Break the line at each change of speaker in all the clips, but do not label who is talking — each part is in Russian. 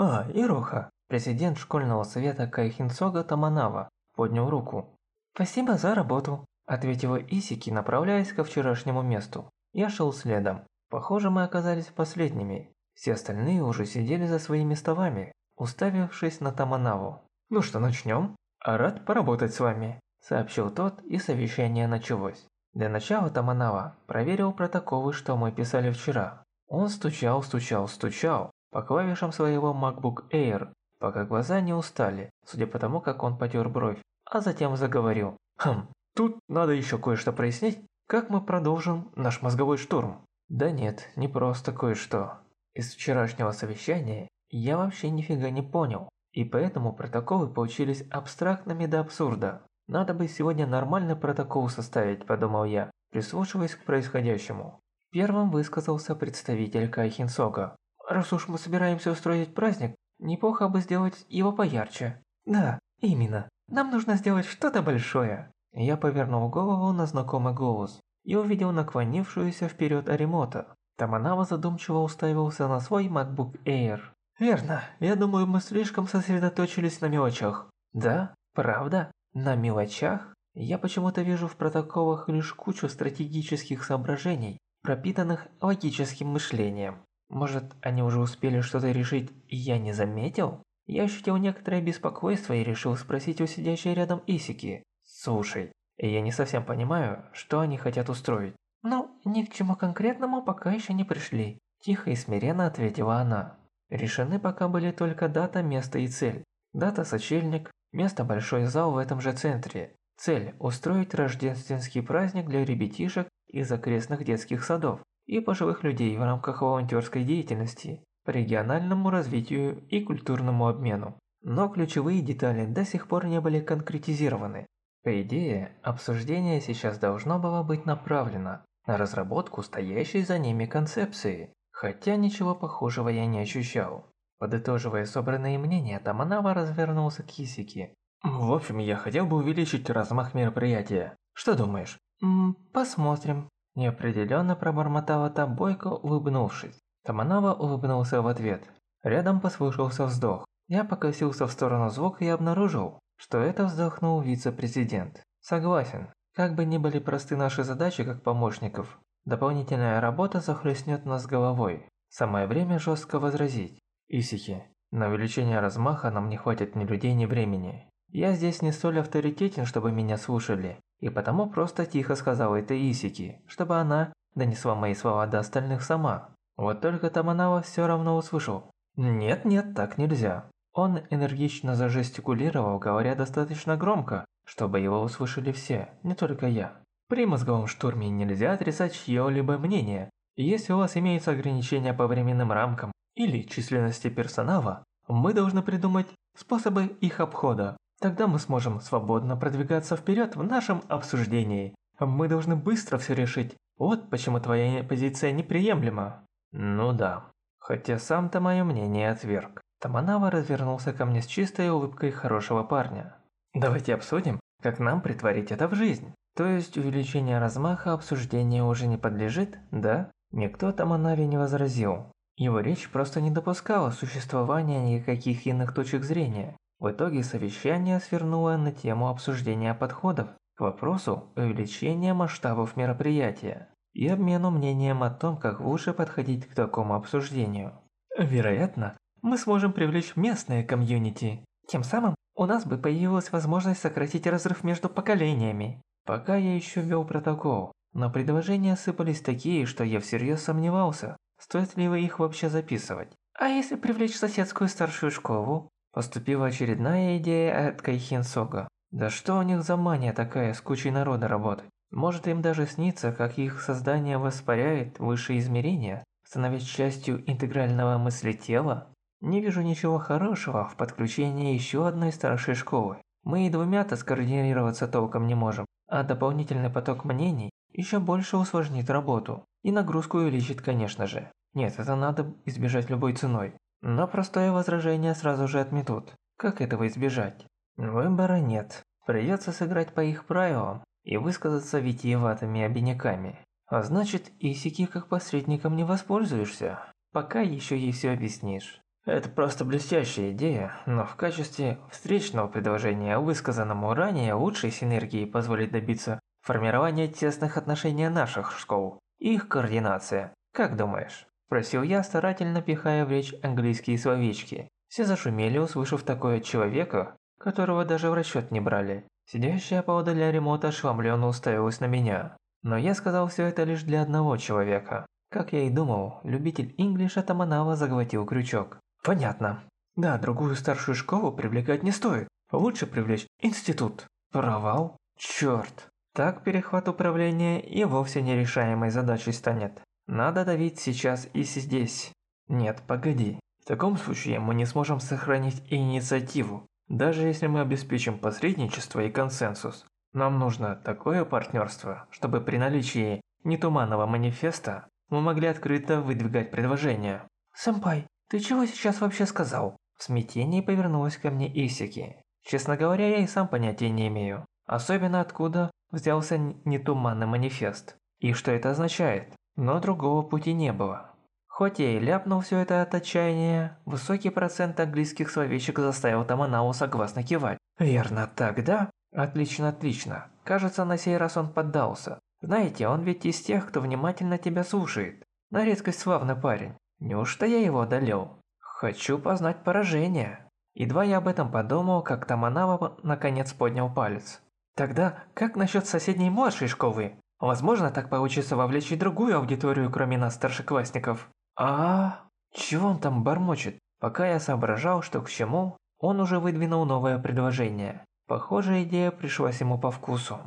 А, Ироха, президент школьного совета Кайхинсога Таманава, поднял руку. «Спасибо за работу», – ответила Исики, направляясь ко вчерашнему месту. Я шел следом. Похоже, мы оказались последними. Все остальные уже сидели за своими столами, уставившись на Таманаву. «Ну что, начнем?» «Рад поработать с вами», – сообщил тот, и совещание началось. Для начала Таманава проверил протоколы, что мы писали вчера. Он стучал, стучал, стучал по клавишам своего MacBook Air, пока глаза не устали, судя по тому, как он потер бровь, а затем заговорил. «Хм, тут надо еще кое-что прояснить. Как мы продолжим наш мозговой штурм?» «Да нет, не просто кое-что. Из вчерашнего совещания я вообще нифига не понял, и поэтому протоколы получились абстрактными до абсурда. Надо бы сегодня нормальный протокол составить, подумал я, прислушиваясь к происходящему. Первым высказался представитель Кайхинсога. Раз уж мы собираемся устроить праздник, неплохо бы сделать его поярче. Да, именно. Нам нужно сделать что-то большое. Я повернул голову на знакомый голос и увидел наклонившуюся вперед Аримота. Таманава задумчиво уставился на свой MacBook Air. «Верно, я думаю, мы слишком сосредоточились на мелочах». «Да? Правда? На мелочах?» Я почему-то вижу в протоколах лишь кучу стратегических соображений, пропитанных логическим мышлением. Может, они уже успели что-то решить, и я не заметил? Я ощутил некоторое беспокойство и решил спросить у сидящей рядом Исики. «Слушай, я не совсем понимаю, что они хотят устроить. «Ну, ни к чему конкретному пока еще не пришли», – тихо и смиренно ответила она. Решены пока были только дата, место и цель. Дата – сочельник, место – большой зал в этом же центре. Цель – устроить рождественский праздник для ребятишек из окрестных детских садов и пожилых людей в рамках волонтерской деятельности по региональному развитию и культурному обмену. Но ключевые детали до сих пор не были конкретизированы. По идее, обсуждение сейчас должно было быть направлено на разработку стоящей за ними концепции, хотя ничего похожего я не ощущал. Подытоживая собранные мнения, Таманава развернулся к Исике. «В общем, я хотел бы увеличить размах мероприятия. Что думаешь?» «Ммм, посмотрим». Неопределенно пробормотала та бойко, улыбнувшись. Таманава улыбнулся в ответ. Рядом послышался вздох. Я покосился в сторону звука и обнаружил, что это вздохнул вице-президент. Согласен, как бы ни были просты наши задачи как помощников, дополнительная работа захлестнет нас головой. Самое время жестко возразить. Исихи, на увеличение размаха нам не хватит ни людей, ни времени. Я здесь не столь авторитетен, чтобы меня слушали, и потому просто тихо сказал это Исики, чтобы она донесла мои слова до остальных сама. Вот только Таманава все равно услышал. Нет-нет, так нельзя. Он энергично зажестикулировал, говоря достаточно громко, чтобы его услышали все, не только я. При мозговом штурме нельзя отрицать чье-либо мнение. Если у вас имеются ограничения по временным рамкам или численности персонала, мы должны придумать способы их обхода. Тогда мы сможем свободно продвигаться вперед в нашем обсуждении. Мы должны быстро все решить. Вот почему твоя позиция неприемлема. Ну да. Хотя сам-то мое мнение отверг. Таманава развернулся ко мне с чистой улыбкой хорошего парня. Давайте обсудим, как нам притворить это в жизнь. То есть увеличение размаха обсуждения уже не подлежит, да? Никто Таманави не возразил. Его речь просто не допускала существования никаких иных точек зрения. В итоге совещание свернуло на тему обсуждения подходов к вопросу увеличения масштабов мероприятия и обмену мнением о том, как лучше подходить к такому обсуждению. Вероятно, мы сможем привлечь местное комьюнити. Тем самым у нас бы появилась возможность сократить разрыв между поколениями. Пока я еще вел протокол, но предложения сыпались такие, что я всерьез сомневался, стоит ли их вообще записывать. А если привлечь соседскую старшую школу? Поступила очередная идея от Кайхин Сога. Да что у них за мания такая с кучей народа работать? Может им даже снится, как их создание воспаряет высшие измерения, становясь частью интегрального мыслетела? Не вижу ничего хорошего в подключении еще одной старшей школы. Мы и двумя-то скоординироваться толком не можем, а дополнительный поток мнений еще больше усложнит работу. И нагрузку увеличит, конечно же. Нет, это надо избежать любой ценой. Но простое возражение сразу же отметут. Как этого избежать? Выбора нет. Придется сыграть по их правилам и высказаться витиеватыми обиняками. А значит, Исики как посредником не воспользуешься, пока еще ей все объяснишь. Это просто блестящая идея, но в качестве встречного предложения, высказанному ранее, лучшей синергии позволит добиться формирования тесных отношений наших школ их координация. Как думаешь? Спросил я, старательно пихая в речь английские словечки. Все зашумели, услышав такое человека, которого даже в расчет не брали. Сидящая поодаль ремота ошеломленно уставилась на меня. Но я сказал все это лишь для одного человека. Как я и думал, любитель инглиша Таманава заглотил крючок. Понятно. Да, другую старшую школу привлекать не стоит. Лучше привлечь институт. Провал? Черт. Так перехват управления и вовсе нерешаемой задачей станет. Надо давить сейчас и здесь. Нет, погоди. В таком случае мы не сможем сохранить инициативу, даже если мы обеспечим посредничество и консенсус. Нам нужно такое партнерство, чтобы при наличии нетуманного манифеста мы могли открыто выдвигать предложения. «Сэмпай, ты чего сейчас вообще сказал?» В смятении повернулась ко мне Исики. Честно говоря, я и сам понятия не имею. Особенно откуда взялся нетуманный манифест. И что это означает. Но другого пути не было. Хоть я и ляпнул все это от отчаяния, высокий процент английских словечек заставил Таманау согласно кивать. «Верно, так, да? Отлично, отлично. Кажется, на сей раз он поддался. Знаете, он ведь из тех, кто внимательно тебя слушает. На редкость славный парень. Неужто я его одолел? Хочу познать поражение». Едва я об этом подумал, как Таманава наконец поднял палец. «Тогда как насчет соседней младшей школы? Возможно, так получится вовлечь и другую аудиторию, кроме нас, старшеклассников». А, чего он там бормочет? Пока я соображал, что к чему, он уже выдвинул новое предложение. Похоже, идея пришлась ему по вкусу.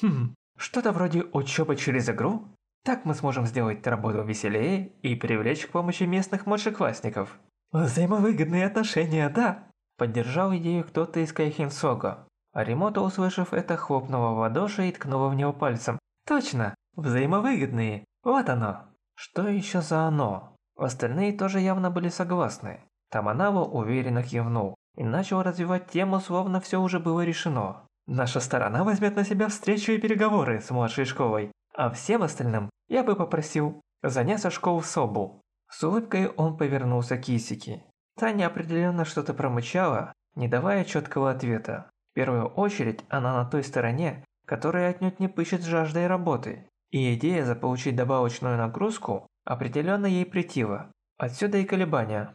Хм, что-то вроде учебы через игру? Так мы сможем сделать работу веселее и привлечь к помощи местных младшеклассников. Взаимовыгодные отношения, да? Поддержал идею кто-то из Кайхинсога. А Ремото, услышав это, хлопнула в ладоши и ткнула в него пальцем. Точно, взаимовыгодные, вот оно. Что еще за оно? Остальные тоже явно были согласны. Таманава уверенно кивнул и начал развивать тему, словно все уже было решено. Наша сторона возьмет на себя встречу и переговоры с младшей школой, а всем остальным я бы попросил заняться школу Собу. С улыбкой он повернулся к Исике. Та неопределенно что-то промычала, не давая четкого ответа. В первую очередь она на той стороне, которая отнюдь не пыщет жаждой работы. И идея заполучить добавочную нагрузку определенно ей претила. Отсюда и колебания.